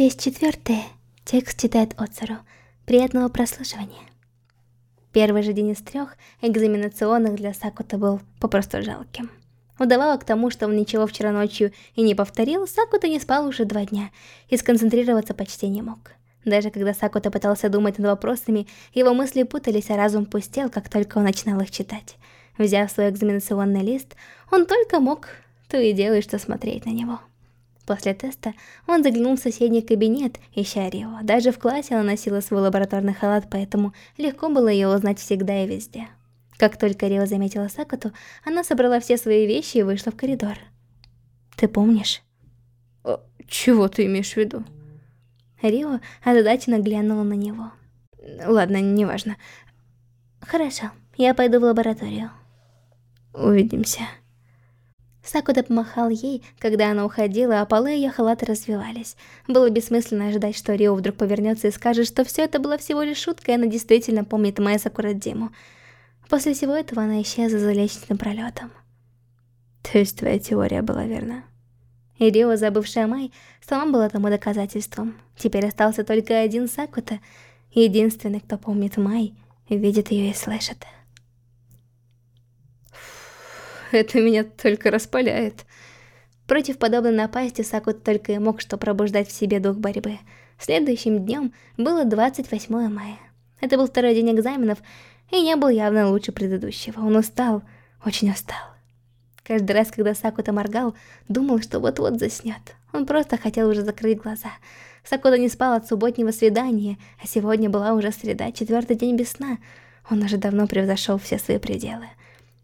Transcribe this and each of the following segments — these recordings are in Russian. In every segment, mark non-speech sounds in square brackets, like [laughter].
Часть четвертая. Текст читает Оцару. Приятного прослушивания. Первый же день из трех экзаменационных для Сакута был попросту жалким. Удавало к тому, что он ничего вчера ночью и не повторил, Сакута не спал уже два дня и сконцентрироваться почти не мог. Даже когда Сакута пытался думать над вопросами, его мысли путались, а разум пустел, как только он начинал их читать. Взяв свой экзаменационный лист, он только мог то и делать, что смотреть на него. После теста он заглянул в соседний кабинет, ища Рио. Даже в классе она носила свой лабораторный халат, поэтому легко было ее узнать всегда и везде. Как только Рио заметила Сакату, она собрала все свои вещи и вышла в коридор. «Ты помнишь?» а, «Чего ты имеешь в виду?» Рио озадаченно глянула на него. «Ладно, неважно. Хорошо, я пойду в лабораторию». «Увидимся». Сакуда помахал ей, когда она уходила, а полы ее халата развивались. Было бессмысленно ожидать, что Рио вдруг повернется и скажет, что все это было всего лишь шутка, и она действительно помнит Майя Сакурадзиму. После всего этого она исчезла за лестничным пролетом. То есть твоя теория была верна? И Рио, забывшая Май, сама была тому доказательством. Теперь остался только один Сакута, единственный, кто помнит Май, видит ее и слышит. [laughs] это меня только распаляет. Против подобной напасти Сакут только и мог что пробуждать в себе дух борьбы. Следующим днем было 28 мая. Это был второй день экзаменов, и не был явно лучше предыдущего. Он устал, очень устал. Каждый раз, когда Сакута моргал, думал, что вот-вот заснет. Он просто хотел уже закрыть глаза. Сакута не спал от субботнего свидания, а сегодня была уже среда, четвертый день без сна. Он уже давно превзошел все свои пределы.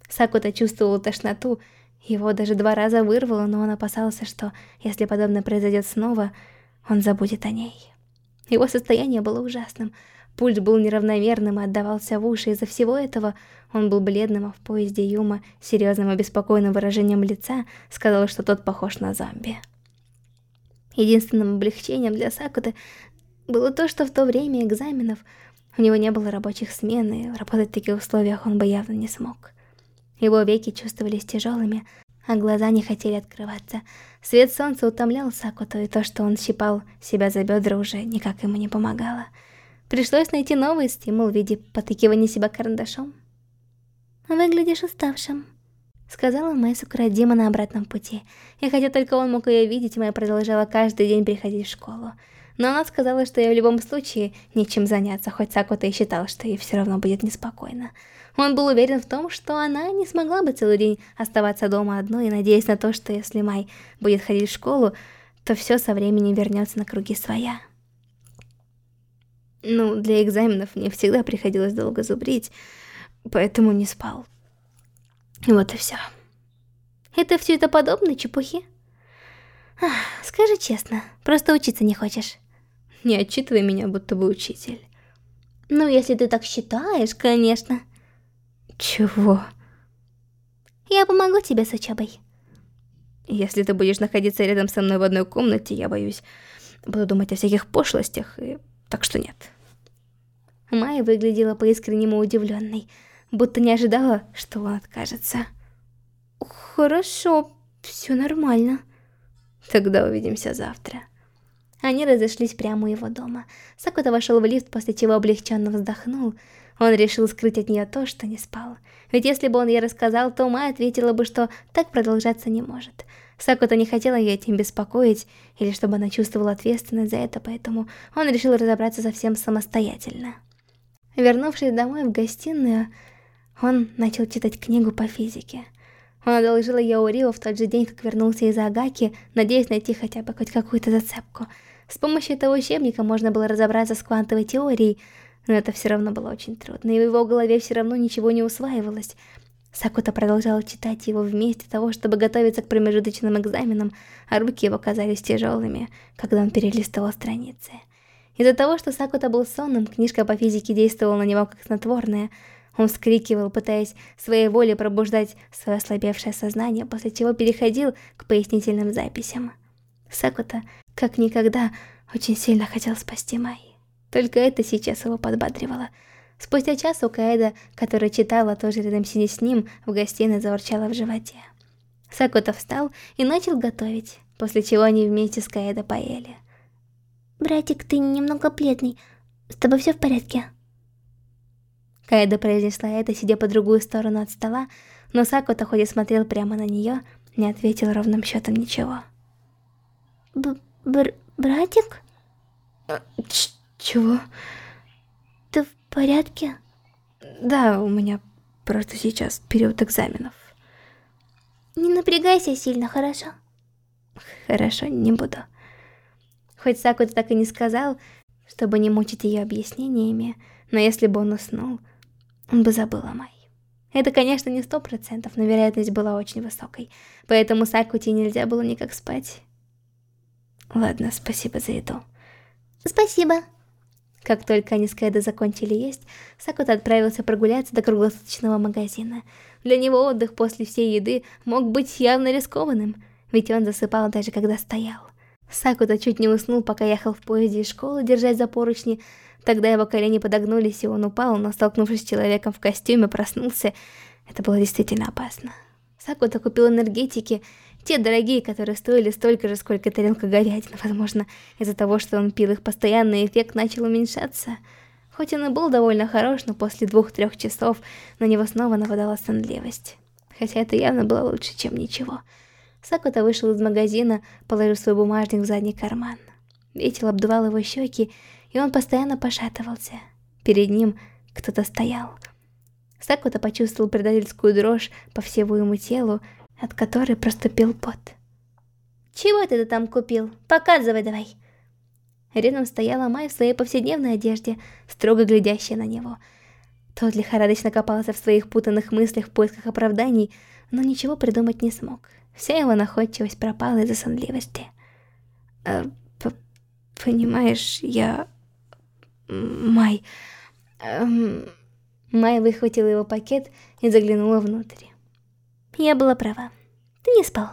Сакута чувствовал тошноту, его даже два раза вырвало, но он опасался, что если подобное произойдет снова, он забудет о ней. Его состояние было ужасным. Пульс был неравномерным и отдавался в уши. Из-за всего этого он был бледным, а в поезде Юма серьезным и беспокойным выражением лица сказал, что тот похож на зомби. Единственным облегчением для Сакуты было то, что в то время экзаменов у него не было рабочих смен, и работать в таких условиях он бы явно не смог. Его веки чувствовались тяжелыми, а глаза не хотели открываться. Свет солнца утомлял Сакуту, и то, что он щипал себя за бедра, уже никак ему не помогало. Пришлось найти новый стимул в виде потыкивания себя карандашом. «Выглядишь уставшим», — сказала Мэй Сукурадима на обратном пути. И хотя только он мог ее видеть, Мэй продолжала каждый день приходить в школу. Но она сказала, что ей в любом случае нечем заняться, хоть Сакута и считал, что ей все равно будет неспокойно. Он был уверен в том, что она не смогла бы целый день оставаться дома одной, надеясь на то, что если Май будет ходить в школу, то все со временем вернется на круги своя. Ну, для экзаменов мне всегда приходилось долго зубрить, поэтому не спал. Вот и все. Это все это подобные чепухи? Ах, скажи честно, просто учиться не хочешь? Не отчитывай меня, будто бы учитель. Ну, если ты так считаешь, конечно. Чего? Я помогу тебе с учебой. Если ты будешь находиться рядом со мной в одной комнате, я боюсь, буду думать о всяких пошлостях, и... так что нет. Майя выглядела по-искреннему удивленной, будто не ожидала, что он откажется. Хорошо, все нормально. Тогда увидимся завтра. Они разошлись прямо у его дома. Сакута вошел в лифт, после чего облегченно вздохнул. Он решил скрыть от нее то, что не спал. Ведь если бы он ей рассказал, то Май ответила бы, что так продолжаться не может. Сакута не хотела ее этим беспокоить, или чтобы она чувствовала ответственность за это, поэтому он решил разобраться совсем самостоятельно. Вернувшись домой в гостиную, он начал читать книгу по физике. Он одолжил ее у Рио в тот же день, как вернулся из Агаки, надеясь найти хотя бы хоть какую-то зацепку. С помощью этого учебника можно было разобраться с квантовой теорией, но это все равно было очень трудно, и в его голове все равно ничего не усваивалось. Сакута продолжал читать его вместе того, чтобы готовиться к промежуточным экзаменам, а руки его казались тяжелыми, когда он перелистывал страницы. Из-за того, что Сакута был сонным, книжка по физике действовала на него как снотворная. Он вскрикивал, пытаясь своей волей пробуждать свое ослабевшее сознание, после чего переходил к пояснительным записям. Сакута, как никогда, очень сильно хотел спасти Май. Только это сейчас его подбадривало. Спустя час у Каэда, которая читала тоже рядом сидя с ним, в гостиной заворчала в животе. Сакута встал и начал готовить, после чего они вместе с Каэда поели. Братик, ты немного бледный. С тобой все в порядке? Каэда произнесла это, сидя по другую сторону от стола, но Сакута, хоть и смотрел прямо на нее, не ответил ровным счетом ничего. Б бр братик? А, ч чего? Ты в порядке? Да, у меня просто сейчас период экзаменов. Не напрягайся сильно, хорошо? Хорошо, не буду. Хоть Сакута так и не сказал, чтобы не мучить ее объяснениями, но если бы он уснул, он бы забыл о Май. Это, конечно, не сто процентов, но вероятность была очень высокой, поэтому Сакуте нельзя было никак спать. Ладно, спасибо за еду. Спасибо. Как только они с Кэдо закончили есть, Сакута отправился прогуляться до круглосуточного магазина. Для него отдых после всей еды мог быть явно рискованным, ведь он засыпал даже когда стоял. Сакута чуть не уснул, пока ехал в поезде из школы, держась за поручни. Тогда его колени подогнулись, и он упал, но столкнувшись с человеком в костюме, проснулся. Это было действительно опасно. Сакута купил энергетики, те дорогие, которые стоили столько же, сколько тарелка говядины. Возможно, из-за того, что он пил их постоянно, эффект начал уменьшаться. Хоть он и был довольно хорош, но после двух-трех часов на него снова нападала сонливость. Хотя это явно было лучше, чем ничего. Сакута вышел из магазина, положив свой бумажник в задний карман. Ветер обдувал его щеки, и он постоянно пошатывался. Перед ним кто-то стоял. Сакута почувствовал предательскую дрожь по всему ему телу, от которой проступил пот. «Чего ты там купил? Показывай давай!» Рядом стояла Май в своей повседневной одежде, строго глядящая на него. Тот лихорадочно копался в своих путанных мыслях в поисках оправданий, но ничего придумать не смог. Вся его находчивость пропала из-за сонливости. А, понимаешь, я... Май... Эм... Май выхватила его пакет и заглянула внутрь. Я была права. Ты не спал.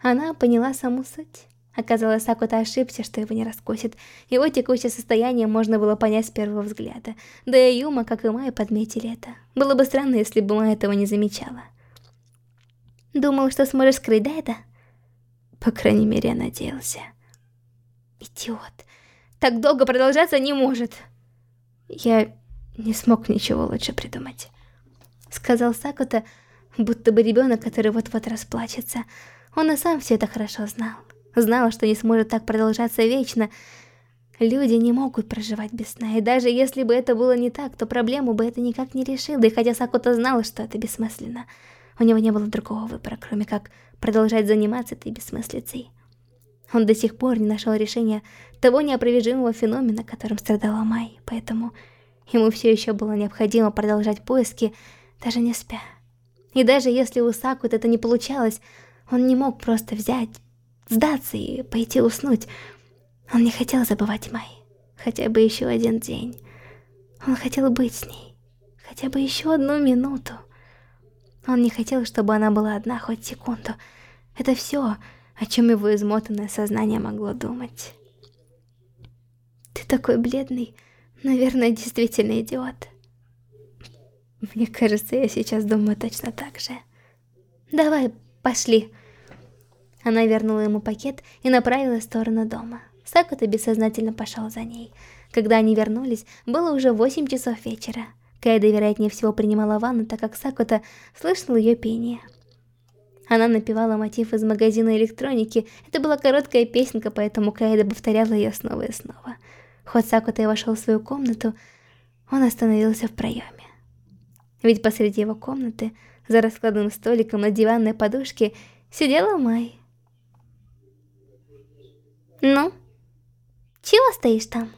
Она поняла саму суть. Оказалось, Сакута ошибся, что его не раскусит. Его текущее состояние можно было понять с первого взгляда. Да и Юма, как и Май, подметили это. Было бы странно, если бы Май этого не замечала. Думал, что сможешь скрыть, да? По крайней мере, надеялся. Идиот. Так долго продолжаться не может. Я не смог ничего лучше придумать. Сказал Сакута, будто бы ребенок, который вот-вот расплачется. Он и сам все это хорошо знал. Знал, что не сможет так продолжаться вечно. Люди не могут проживать без сна, и даже если бы это было не так, то проблему бы это никак не решило, и хотя Сакута знал, что это бессмысленно. У него не было другого выбора, кроме как продолжать заниматься этой бессмыслицей. Он до сих пор не нашел решения того неопровержимого феномена, которым страдала Май, поэтому ему все еще было необходимо продолжать поиски, даже не спя. И даже если у Сакут это не получалось, он не мог просто взять, сдаться и пойти уснуть. Он не хотел забывать Май, хотя бы еще один день. Он хотел быть с ней, хотя бы еще одну минуту. Он не хотел, чтобы она была одна хоть секунду. Это все, о чем его измотанное сознание могло думать. Ты такой бледный, наверное, действительно идиот. Мне кажется, я сейчас думаю точно так же. Давай, пошли. Она вернула ему пакет и направилась в сторону дома. Сакута бессознательно пошел за ней. Когда они вернулись, было уже 8 часов вечера. Кайда, вероятнее всего, принимала ванну, так как Сакута слышал ее пение. Она напевала мотив из магазина электроники. Это была короткая песенка, поэтому Кайда повторяла ее снова и снова. Хоть Сакута и вошел в свою комнату, он остановился в проеме. Ведь посреди его комнаты, за раскладным столиком на диванной подушке, сидела Май. «Ну? Чего стоишь там?»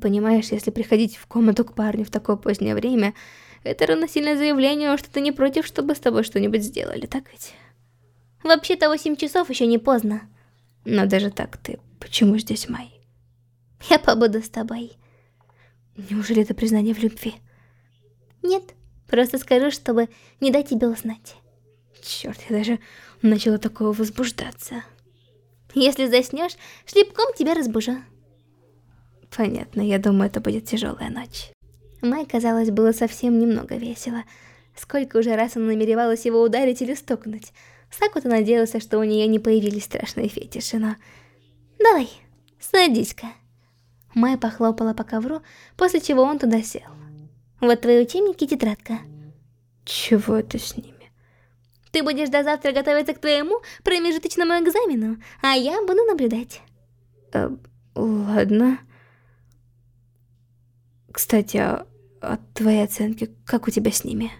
Понимаешь, если приходить в комнату к парню в такое позднее время, это равносильное заявлению, что ты не против, чтобы с тобой что-нибудь сделали, так ведь? Вообще-то 8 часов еще не поздно. Но даже так ты... Почему здесь Май? Я побуду с тобой. Неужели это признание в любви? Нет, просто скажу, чтобы не дать тебе узнать. Черт, я даже начала такого возбуждаться. Если заснешь, шлепком тебя разбужу. Понятно, я думаю, это будет тяжелая ночь. Май, казалось, было совсем немного весело. Сколько уже раз она намеревалась его ударить или стукнуть. Сакута надеялся, что у нее не появились страшные фетиши, но... Давай, садись-ка. Майя похлопала по ковру, после чего он туда сел. Вот твои учебники и тетрадка. Чего это с ними? Ты будешь до завтра готовиться к твоему промежуточному экзамену, а я буду наблюдать. Э, ладно. Кстати, а, а твои оценки, как у тебя с ними?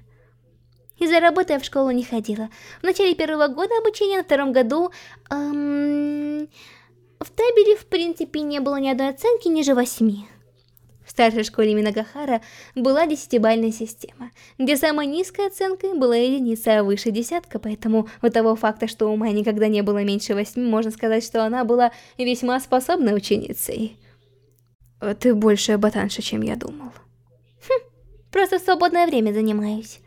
Из-за работы я в школу не ходила. В начале первого года обучения, на втором году... Эм, в табеле, в принципе, не было ни одной оценки ниже восьми. В старшей школе Минагахара была десятибальная система, где самой низкой оценкой была единица, а выше десятка, поэтому у того факта, что у Май никогда не было меньше восьми, можно сказать, что она была весьма способной ученицей. А ты больше ботанша, чем я думал. Хм, просто в свободное время занимаюсь.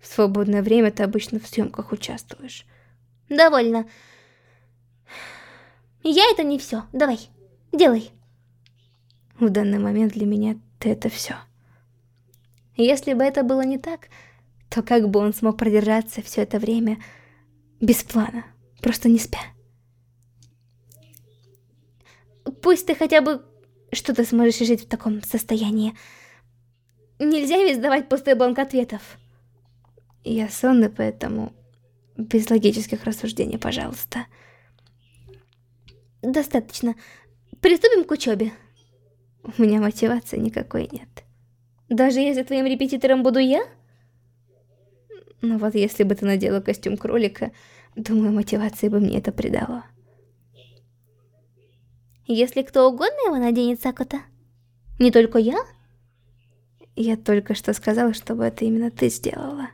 В свободное время ты обычно в съемках участвуешь. Довольно. Я это не все. Давай, делай. В данный момент для меня ты это все. Если бы это было не так, то как бы он смог продержаться все это время без плана, просто не спя? Пусть ты хотя бы что-то сможешь жить в таком состоянии. Нельзя ведь сдавать пустой бланк ответов. Я сонный, поэтому без логических рассуждений, пожалуйста. Достаточно. Приступим к учебе. У меня мотивации никакой нет. Даже если твоим репетитором буду я? Ну вот если бы ты надела костюм кролика, думаю, мотивации бы мне это придало. Если кто угодно его наденет, Сакута? Не только я? Я только что сказала, чтобы это именно ты сделала.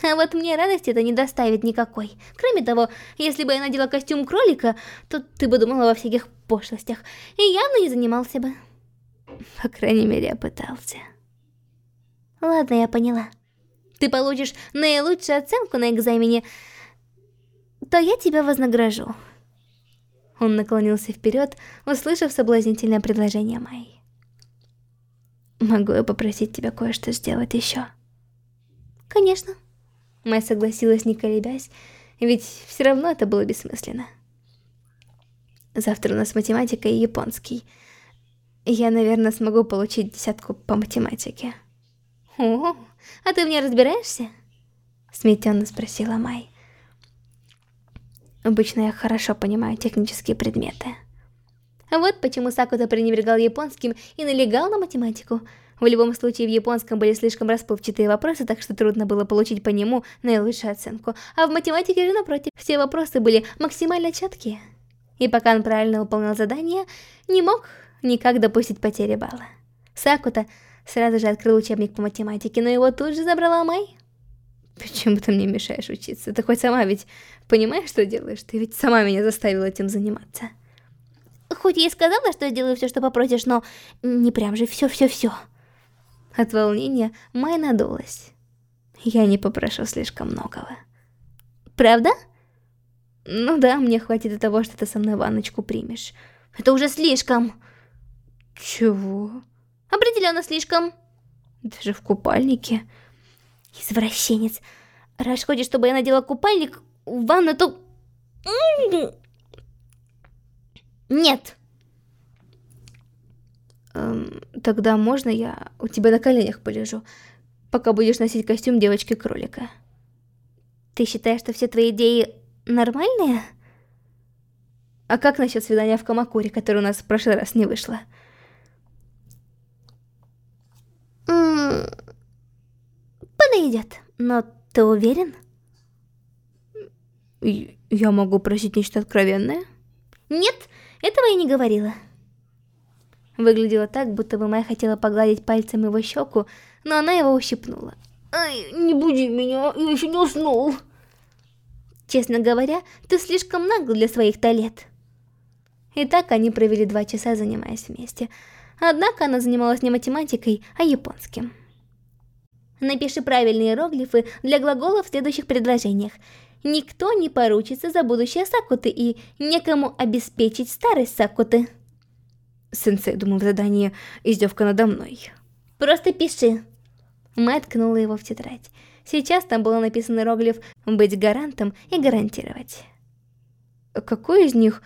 А вот мне радости это не доставит никакой. Кроме того, если бы я надела костюм кролика, то ты бы думала во всяких пошлостях, и явно не занимался бы. По крайней мере, я пытался. Ладно, я поняла. Ты получишь наилучшую оценку на экзамене, то я тебя вознагражу. Он наклонился вперед, услышав соблазнительное предложение Майи. Могу я попросить тебя кое-что сделать еще? Конечно. Май согласилась, не колебясь, ведь все равно это было бессмысленно. Завтра у нас математика и японский. Я, наверное, смогу получить десятку по математике. О, а ты в ней разбираешься? Сметенно спросила Май. Обычно я хорошо понимаю технические предметы. Вот почему Сакута пренебрегал японским и налегал на математику. В любом случае, в японском были слишком расплывчатые вопросы, так что трудно было получить по нему наилучшую оценку. А в математике же, напротив, все вопросы были максимально четкие. И пока он правильно выполнял задание, не мог никак допустить потери балла. Сакута сразу же открыл учебник по математике, но его тут же забрала Май. Почему ты мне мешаешь учиться? Ты хоть сама ведь понимаешь, что делаешь? Ты ведь сама меня заставила этим заниматься. Хоть я и сказала, что я делаю все, что попросишь, но не прям же все-все-все. От волнения Май надулась. Я не попрошу слишком многого. Правда? Ну да, мне хватит и того, что ты со мной ванночку примешь. Это уже слишком. Чего? Определенно слишком. Даже в купальнике. Извращенец. Раз хочешь, чтобы я надела купальник в ванну, то... Нет. Эм, тогда можно я у тебя на коленях полежу, пока будешь носить костюм девочки-кролика? Ты считаешь, что все твои идеи нормальные? А как насчет свидания в Камакуре, которое у нас в прошлый раз не вышло? Подойдет, но ты уверен? Я могу просить нечто откровенное? Нет, этого я не говорила. Выглядело так, будто бы Майя хотела погладить пальцем его щеку, но она его ущипнула. Ай, не буди меня, я еще не уснул. Честно говоря, ты слишком нагл для своих талет. И так они провели два часа, занимаясь вместе. Однако она занималась не математикой, а японским. Напиши правильные иероглифы для глаголов в следующих предложениях. Никто не поручится за будущее Сакуты и некому обеспечить старость Сакуты. Сенсей думал в задании «Издевка надо мной». Просто пиши. Мэтт ткнула его в тетрадь. Сейчас там было написано иероглиф «быть гарантом» и «гарантировать». Какой из них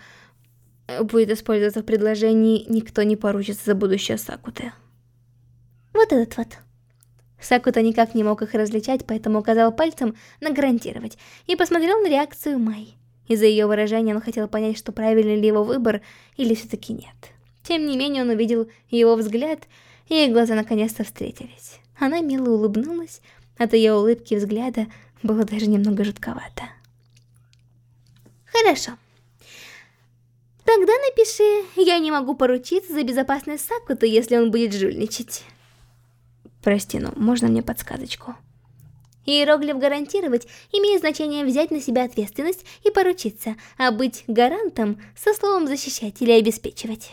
будет использоваться в предложении «Никто не поручится за будущее Сакуты». Вот этот вот. Сакута никак не мог их различать, поэтому указал пальцем на гарантировать и посмотрел на реакцию Май. Из-за ее выражения он хотел понять, что правильный ли его выбор или все-таки нет. Тем не менее он увидел его взгляд, и их глаза наконец-то встретились. Она мило улыбнулась, от ее улыбки и взгляда было даже немного жутковато. Хорошо. Тогда напиши, я не могу поручиться за безопасность Сакуты, если он будет жульничать. Прости, но можно мне подсказочку? Иероглиф «гарантировать» имеет значение взять на себя ответственность и поручиться, а быть гарантом со словом «защищать» или «обеспечивать».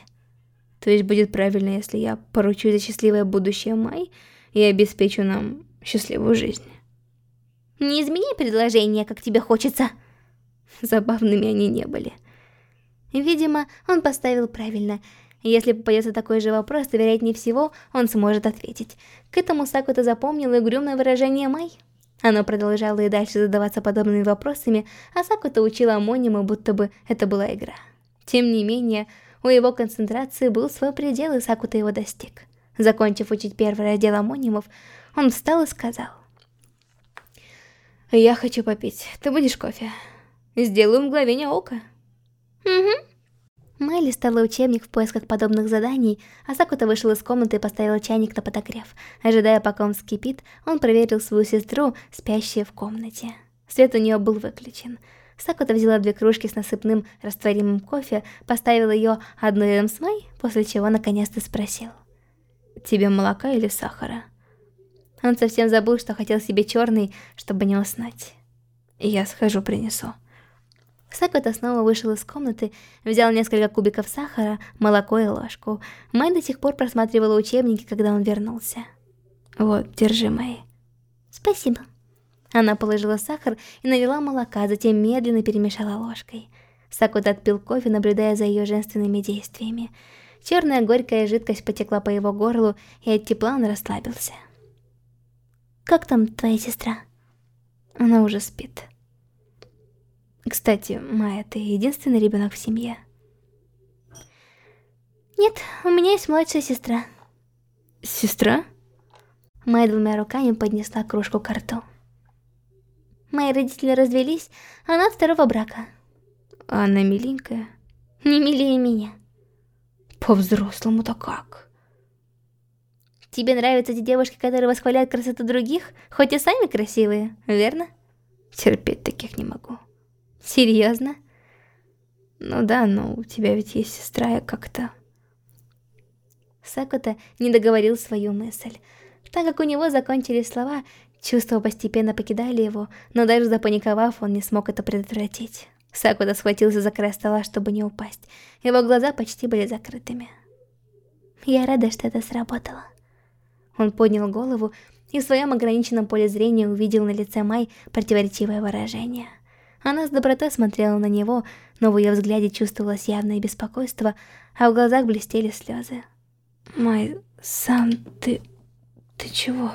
То есть будет правильно, если я поручу за счастливое будущее Май и обеспечу нам счастливую жизнь. Не измени предложение, как тебе хочется. Забавными они не были. Видимо, он поставил правильно. Если попадется такой же вопрос, то, вероятнее всего, он сможет ответить. К этому Сакута запомнил угрюмое выражение Май. Оно продолжало и дальше задаваться подобными вопросами, а Сакута учила Амонима, будто бы это была игра. Тем не менее, у его концентрации был свой предел, и Сакута его достиг. Закончив учить первый раздел амонимов, он встал и сказал. «Я хочу попить. Ты будешь кофе?» «Сделаю мгновение ока». «Угу». Майли стала учебник в поисках подобных заданий, а Сакута вышел из комнаты и поставил чайник на подогрев. Ожидая, пока он вскипит, он проверил свою сестру, спящую в комнате. Свет у нее был выключен. Сакута взяла две кружки с насыпным растворимым кофе, поставила ее одну рядом с Май, после чего наконец-то спросил. «Тебе молока или сахара?» Он совсем забыл, что хотел себе черный, чтобы не уснуть. «Я схожу, принесу». Сакута снова вышел из комнаты, взял несколько кубиков сахара, молоко и ложку. Май до сих пор просматривала учебники, когда он вернулся. «Вот, держи, Май». «Спасибо». Она положила сахар и налила молока, затем медленно перемешала ложкой. Сакута отпил кофе, наблюдая за ее женственными действиями. Черная горькая жидкость потекла по его горлу, и от тепла он расслабился. «Как там твоя сестра?» Она уже спит. Кстати, Майя, ты единственный ребенок в семье? Нет, у меня есть младшая сестра. Сестра? Майя двумя руками поднесла кружку к рту. Мои родители развелись, она от второго брака. А она миленькая? Не милее меня. По-взрослому-то как? Тебе нравятся эти девушки, которые восхваляют красоту других, хоть и сами красивые, верно? Терпеть таких не могу. Серьезно? Ну да, но у тебя ведь есть сестра, я как-то... Сакута не договорил свою мысль. Так как у него закончились слова, чувства постепенно покидали его, но даже запаниковав, он не смог это предотвратить. Сакута схватился за край стола, чтобы не упасть. Его глаза почти были закрытыми. Я рада, что это сработало. Он поднял голову и в своем ограниченном поле зрения увидел на лице Май противоречивое выражение. Она с добротой смотрела на него, но в ее взгляде чувствовалось явное беспокойство, а в глазах блестели слезы. «Май, сам ты... ты чего?»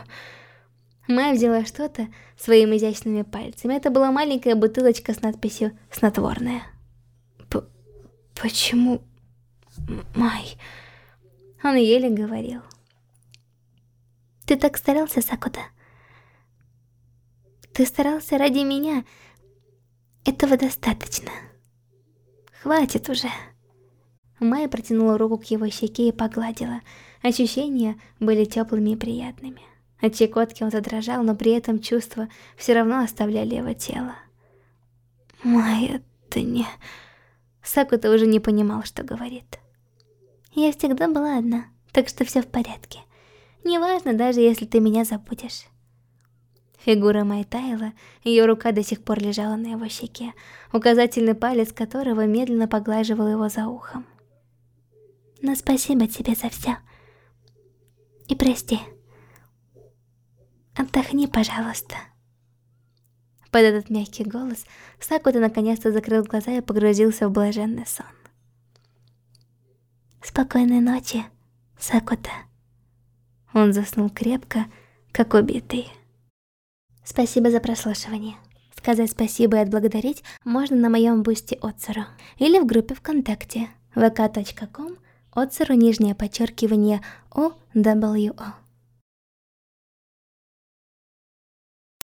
Май взяла что-то своими изящными пальцами. Это была маленькая бутылочка с надписью «Снотворное». П «Почему... Май...» Он еле говорил. «Ты так старался, Сакута. Ты старался ради меня, этого достаточно. Хватит уже. Майя протянула руку к его щеке и погладила. Ощущения были теплыми и приятными. От щекотки он задрожал, но при этом чувства все равно оставляли его тело. Майя, ты не... Сакута уже не понимал, что говорит. Я всегда была одна, так что все в порядке. Неважно, даже если ты меня забудешь. Фигура Май таяла, ее рука до сих пор лежала на его щеке, указательный палец которого медленно поглаживал его за ухом. Но спасибо тебе за все. И прости. Отдохни, пожалуйста. Под этот мягкий голос Сакута наконец-то закрыл глаза и погрузился в блаженный сон. Спокойной ночи, Сакута. Он заснул крепко, как убитый. Спасибо за прослушивание. Сказать спасибо и отблагодарить можно на моем бусте Отцеру или в группе ВКонтакте. vk.com, отсыру нижнее подчеркивание OWO.